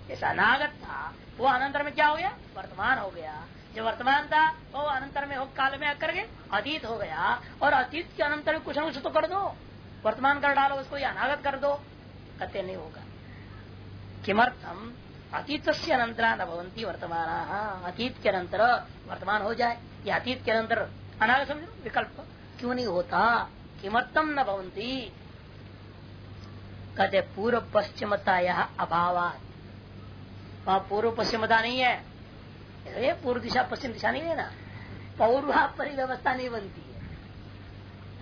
जैसा अनागत था, वो अनंतर में क्या हो गया? वर्तमान हो गया। जो वर्तमान था, वो अनंतर में हो काल में आकर के अतीत हो गया। और अतीत के अनंतर में कुछ न कुछ तो कर दो। वर्तमान कर डालो, उसको या अनागत कर दो। कहते नहीं होगा। किमर्थम? अतीत से अनंतरा न भवंती वर्तमान। अतीत के अनंतर वर्तमान हो जाए। या अतीत के अनंतर अनागत समझो, विकल्प। क्यों नहीं होता? किमर्थम न भवंती कहते पूर्व पश्चिमता यह अभाव पूर्व पश्चिमता नहीं है। ये पूर्व दिशा पश्चिम दिशा नहीं है ना? पौर्वा परिव्यवस्था नहीं बनती है।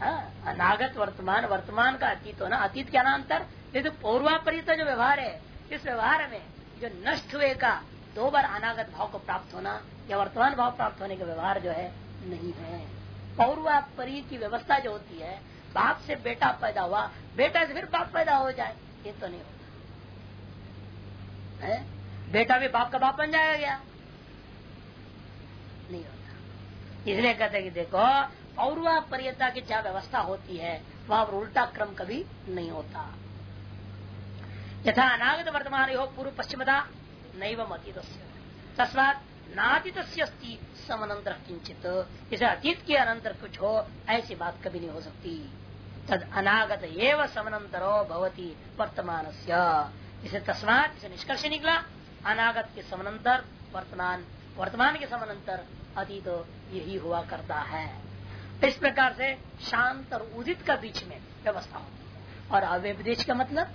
हाँ, अनागत वर्तमान वर्तमान का अतीत होना अतीत क्या अंतर? ये तो पौर्वा परित जो व्यवहार है इस व्यवहार में जो नष्ट हुए का दो बार अनागत भाव को प्राप्त होना या वर्तमान भाव प्राप्त होने का व्यवहार जो है नहीं है। पौर्वा परी की व्यवस्था जो होती है बाप से बेटा पैदा हुआ बेटा से फिर बाप पैदा हो जाए ये तो नहीं होता। है? बेटा भी बाप का बाप बन जाएगा क्या नहीं होता इसलिए कहते कि देखो पौर्वा परियता की क्या व्यवस्था होती है, वहाँ उल्टा क्रम कभी नहीं होता। यथा अनागत वर्तमान हो पूर्व पश्चिमता नैव अतीत तस्मात नातीत अस्थि समनंतर किंचित। इसे अतीत के अनंतर कुछ हो, ऐसी बात कभी नहीं हो सकती। तद अनागत एवं समनंतरो भवती वर्तमान इसे तस्मात इसे निष्कर्ष निकला, अनागत के समनंतर, वर्तमान वर्तमान के समनंतर अतीत यही हुआ करता है। इस प्रकार से शांत और उदित का बीच में व्यवस्था होती है। और अव्यपदेश का मतलब?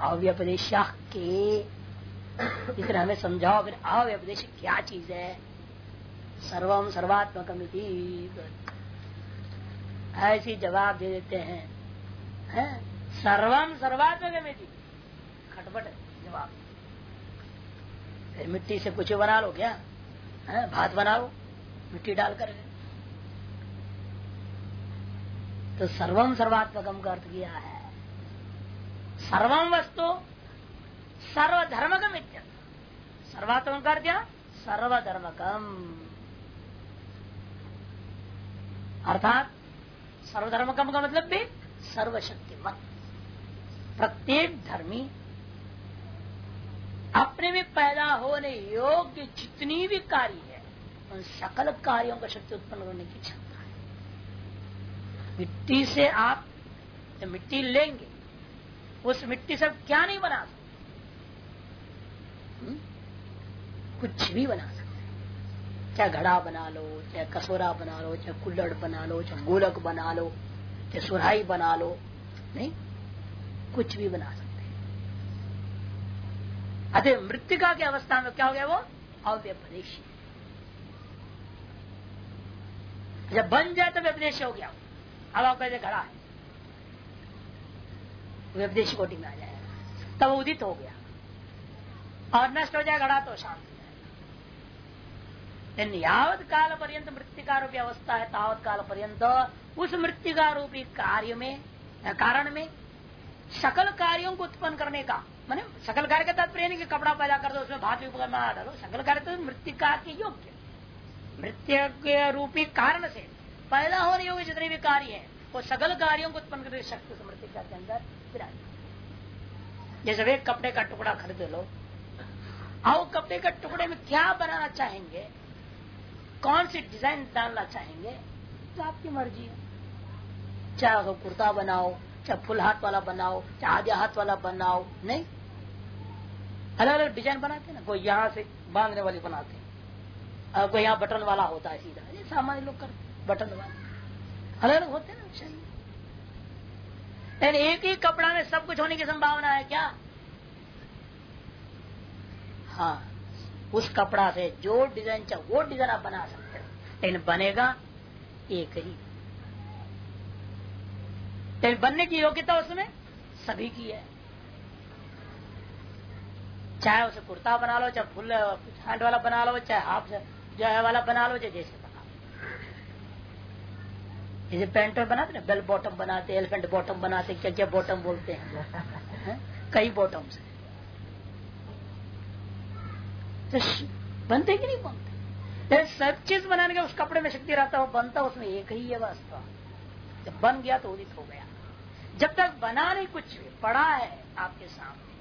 अव्यपदेश के इसलिए हमें समझाओ, फिर अव्यपदेश क्या चीज़ है? सर्वम सर्वात्मक ऐसी जवाब दे देते हैं। है? सर्वम सर्वात्मक खटपट जवाब। फिर मिट्टी से कुछ बना लो क्या? है? भात बनाओ, मिट्टी डाल कर तो सर्वम सर्वात्मकम का अर्थ किया है। सर्वम वस्तु सर्वधर्मकम सर्वात्मक कर दिया सर्वधर्मकम। अर्थात सर्वधर्मकम का मतलब भी सर्वशक्तिमत। प्रत्येक धर्मी अपने में पैदा होने योग्य जितनी भी कार्य है, उन सकल कार्यों का शक्ति उत्पन्न होने की क्षमता है। मिट्टी से आप तो मिट्टी लेंगे, उस मिट्टी से क्या नहीं बना सकते? हम्म? कुछ भी बना सकते चाहे घड़ा बना लो, चाहे कसोरा बना लो, चाहे कुल्लड़ बना लो, चाहे गोलक बना लो, चाहे सुराई बना लो, नहीं? कुछ भी बना सकते अतः मृतिका की अवस्था में क्या हो गया वो? अव्यपदेश जब बन जाए तो व्यपदेश हो गया। अब आप कहते घड़ा है। व्यपदेश कोटि में आ जाएगा। तब उदित हो गया। और नष्ट हो जाए घड़ा तो शांत यावत काल पर्यंत मृतिका रूपी अवस्था है, तावत काल पर्यंत उस मृतिका रूपी कार्य में, कारण में, सकल कार्यों को उत्पन्न करने का मैंने सकल कार्य का तात्पर्य नहीं कि कपड़ा पैदा कर दो, उसमें भात बना दो सकल कार्य तो मृतिका के योग्य। मृत्यु के रूपी कारण से पैदा होने योग्य जितने भी कार्य है, वो सकल कार्यों को उत्पन्न करने शक्ति समृतिका के अंदर जैसे वे कपड़े का टुकड़ा खरीद लो। आओ, कपड़े का टुकड़े में क्या बनाना चाहेंगे? कौन सी डिज़ाइन डालना चाहेंगे? तो आपकी मर्ज़ी है। चाहे कुर्ता बनाओ, चाहे फुल हाथ वाला बनाओ, चाहे आधे हाथ वाला बनाओ, नहीं। अलग अलग डिज़ाइन बनाते ना, कोई यहाँ से बांधने वाली बनाते हैं। कोई यहाँ बटन वाला होता है सीधा। ये सामान्य लोग करते बटन वाले। अलग अलग होते ना चाहिए एक ही कपड़ा में सब कुछ होने की संभावना है क्या? हाँ उस कपड़ा से जो डिज़ाइन चाहे, वो डिज़ाइन आप बना सकते हो। लेकिन बनेगा एक ही। लेकिन बनने की योग्यता उसमें सभी की है। चाहे उसे कुर्ता बना लो, चाहे फुल हैंड वाला बना लो, चाहे हाफ़ जो है वाला बना लो चाहे जैसे बना जैसे पैंट बनाते ना बेल बॉटम बनाते एलिफेंट बॉटम बनाते क्या क्या बॉटम बोलते हैं कई बॉटम से तो बनते कि नहीं बनते? सब चीज़ बनाने के उस कपड़े में शक्ति रहता हो बनता उसमें एक ही है वास्तव जब बन गया तो उदित हो गया। जब तक बना नहीं कुछ पड़ा है आपके सामने।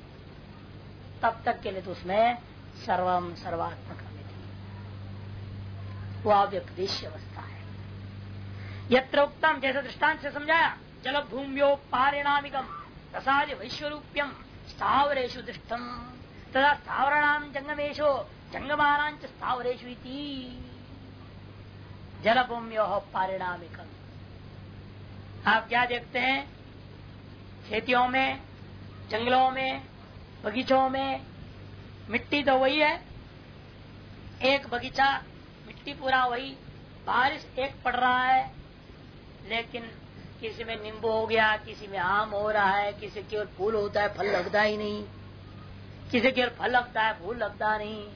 तब तक के लिए तो उसमें सर्वम सर्वात्मक वो अव्यपदेश अवस्था है। यत्र उत्तम जैसे दृष्टांत से समझाया, जल भूम्यो पारिणामिकम प्रसाद वैश्वरूप्यम स्थावरेशु दृष्टम तथा स्थावरणाम जंगमेशो स्थावरेशु जलभूम्यो पारिणामिक। आप क्या देखते हैं? खेतियों में, जंगलों में बगीचों में मिट्टी तो वही है। एक बगीचा, मिट्टी पूरा वही। बारिश एक पड़ रहा है, लेकिन किसी में नींबू हो गया, किसी में आम हो रहा है, किसी केवल फूल होता है, फल लगता ही नहीं। किसी केवल फल लगता है, फूल लगता नहीं।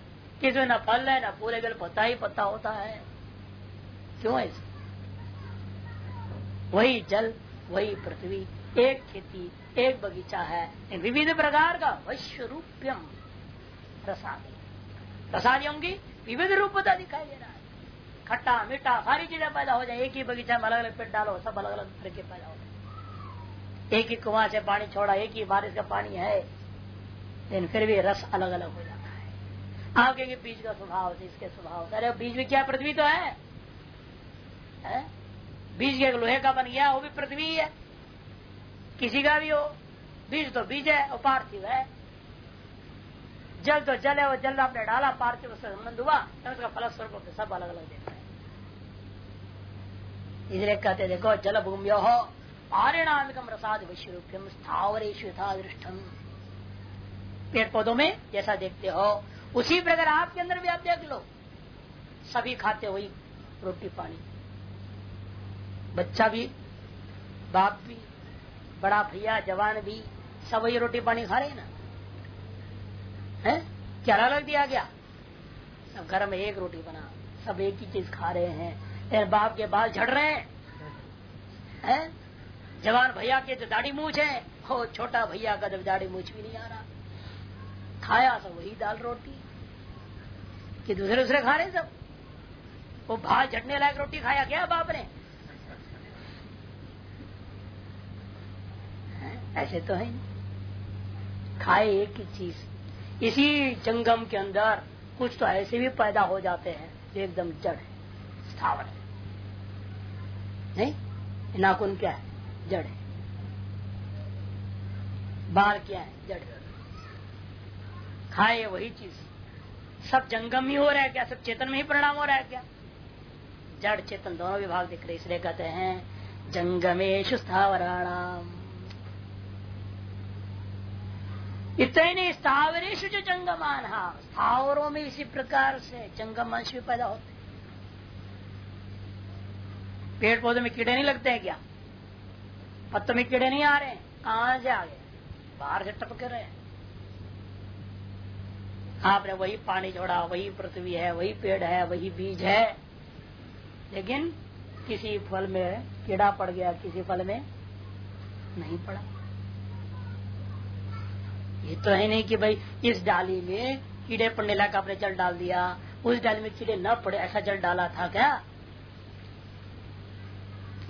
किसी में न फल है, न फूल है पता ही पता होता है। क्यों ऐसा? वही जल, वही पृथ्वी, एक खेती एक बगीचा है विविध प्रकार का वैश्वरूप्यम प्रसाद प्रसादियों की विविध रूपता दिखाई दे रहा है। खट्टा मीठा सारी चीज़ें पैदा हो जाए एक ही बगीचा में अलग अलग पेट डालो सब अलग अलग तरह के पैदा हो जाए। एक ही कुआँ से पानी छोड़ा एक ही बारिश का पानी है लेकिन फिर भी रस अलग अलग हो जाता है। आप कहेंगे बीज का स्वभाव से इसके स्वभाव। अरे बीज भी क्या पृथ्वी तो है, है? बीज के लोहे का बन गया वो भी पृथ्वी है। किसी का भी हो, बीज तो बीज है, और पार्थिव है। जल तो जल है वो जल आपने डाला, पार्थिव से संबंध हुआ तो उसका फल स्वरूप सब अलग अलग देता है। इसलिए कहते देखो जल भूमि हो पारिणामिकम रसाद रूपम स्थावरेश दृष्टम पेड़ पौधों में जैसा देखते हो, उसी प्रकार आपके अंदर भी आप देख लो। सभी खाते हुई रोटी पानी। बच्चा भी, बाप भी बड़ा भैया जवान भी, सब वही रोटी पानी खा रहे ना। है? क्या अलग दिया गया सब घर में एक रोटी बना, सब एक ही चीज़ खा रहे हैं। फिर बाप के बाल झड़ रहे हैं। है? जवान भैया के जो दाढ़ी मूछ है, हो, छोटा भैया का जब दाढ़ी मूछ भी नहीं आ रहा। खाया सब वही दाल रोटी। कि दूसरे दूसरे खा रहे सब? वो भाल झटने लायक रोटी खाया क्या बाप ने ऐसे तो है खाए एक ही चीज़। इसी जंगम के अंदर कुछ तो ऐसे भी पैदा हो जाते हैं जो एकदम जड़ है, स्थावर है। नहीं? नाकुन क्या है? जड़ है। बाल क्या है? जड़ खाए वही चीज़। सब जंगम ही हो रहा है क्या? सब चेतन में ही परिणाम हो रहा है क्या? जड़ चेतन दोनों विभाग दिख रहे इसलिए कहते हैं जंगमेश स्थावराणाम। इतने नहीं स्थावरेश जो जंगमान। स्थावरों में इसी प्रकार से जंगम अंश भी पैदा होते पेड़ पौधे में कीड़े नहीं लगते हैं क्या? पत्तों में कीड़े नहीं आ रहे हैं? कहाँ से आ गए? बाहर से टपक रहे हैं। आपने वही पानी छोड़ा, वही पृथ्वी है, वही पेड़ है, वही बीज है। लेकिन किसी फल में कीड़ा पड़ गया, किसी फल में नहीं पड़ा। ये तो है नहीं कि भाई इस डाली में कीड़े पड़ने लगा, आपने जल डाल दिया। उस डाली में कीड़े न पड़े, ऐसा जल डाला था क्या?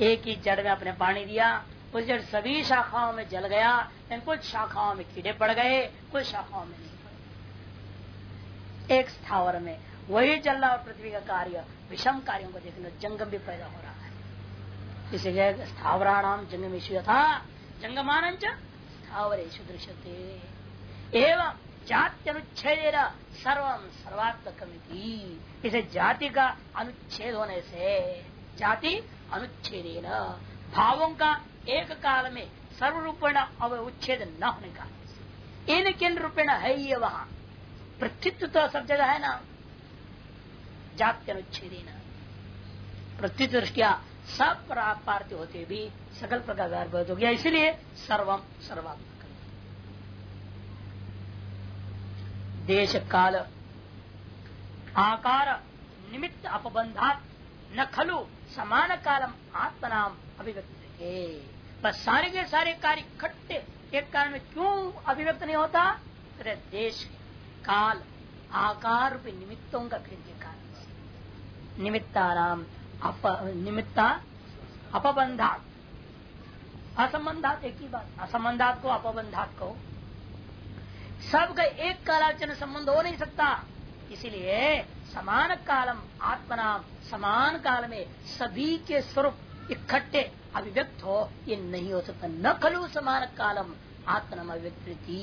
एक ही जड़ में आपने पानी दिया, उस जड़ सभी शाखाओं में जल गया, लेकिन कुछ शाखाओं में कीड़े पड़ गए, कुछ शाखाओं में नहीं पड़े। एक स्थावर में वही जल रहा पृथ्वी का कार्य, विषम कार्यों को देखने जंगम भी पैदा हो रहा है। इसलिए स्थावराणाम जंगम था जंगमान स्थावरेशु दृश्यते। एवं जाति अनुच्छेद सर्वम सर्वात्मक इसे जाति का अनुच्छेद होने से जाति अनुच्छेद भावों का एक काल में सर्व रूपेण अव उच्छेद न होने का। इन किन रूपेण है ये वहाँ? प्रत्युत्व तो सब जगह है ना? जाति अनुच्छेद प्रत्युत दृष्टिया सब पार्थ्य होते भी सकल प्रकार हो गया, इसलिए सर्वम सर्वात्मक। देश काल आकार निमित्त अपबंधात न खलु समान कालम आत्मनाम अभिव्यक्त बस सारे के सारे कार्य इकट्ठे, एक काल में क्यों अभिव्यक्त नहीं होता? तो देश काल आकार रूपी निमित्तों का कृत्य काल निमित्ताराम अप, निमित्ता अपबंधात असंबंधात एक ही बात असंबंधात को अपबंधात को सबका एक कालाचन संबंध हो नहीं सकता। इसीलिए समान कालम, आत्मनाम, समान काल में सभी के स्वरूप इकट्ठे अभिव्यक्त हो, ये नहीं हो सकता। न खलु समान कालम, आत्मनम अभिव्यक्ति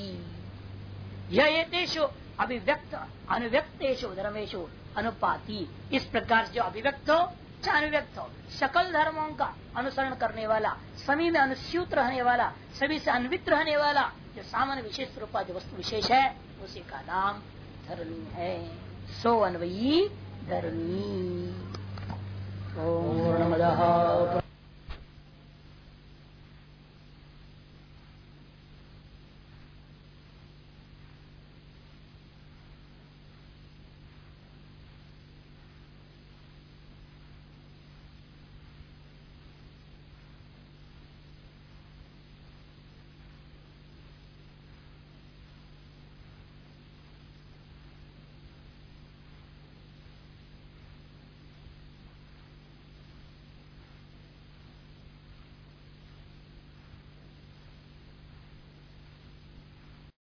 यशु अभिव्यक्त अनुव्यक्तेशु धर्मेशु अनुपाति। इस प्रकार से जो अभिव्यक्त हो, चाहे अनुव्यक्त हो, सकल धर्मों का अनुसरण करने वाला, सभी में अनुस्यूत रहने वाला, सभी से अन्वित रहने वाला जो सामान्य विशेष रूपा जो वस्तु विशेष है, उसी का नाम धर्मी है। सो अन्वयी धर्मी। पूर्णमद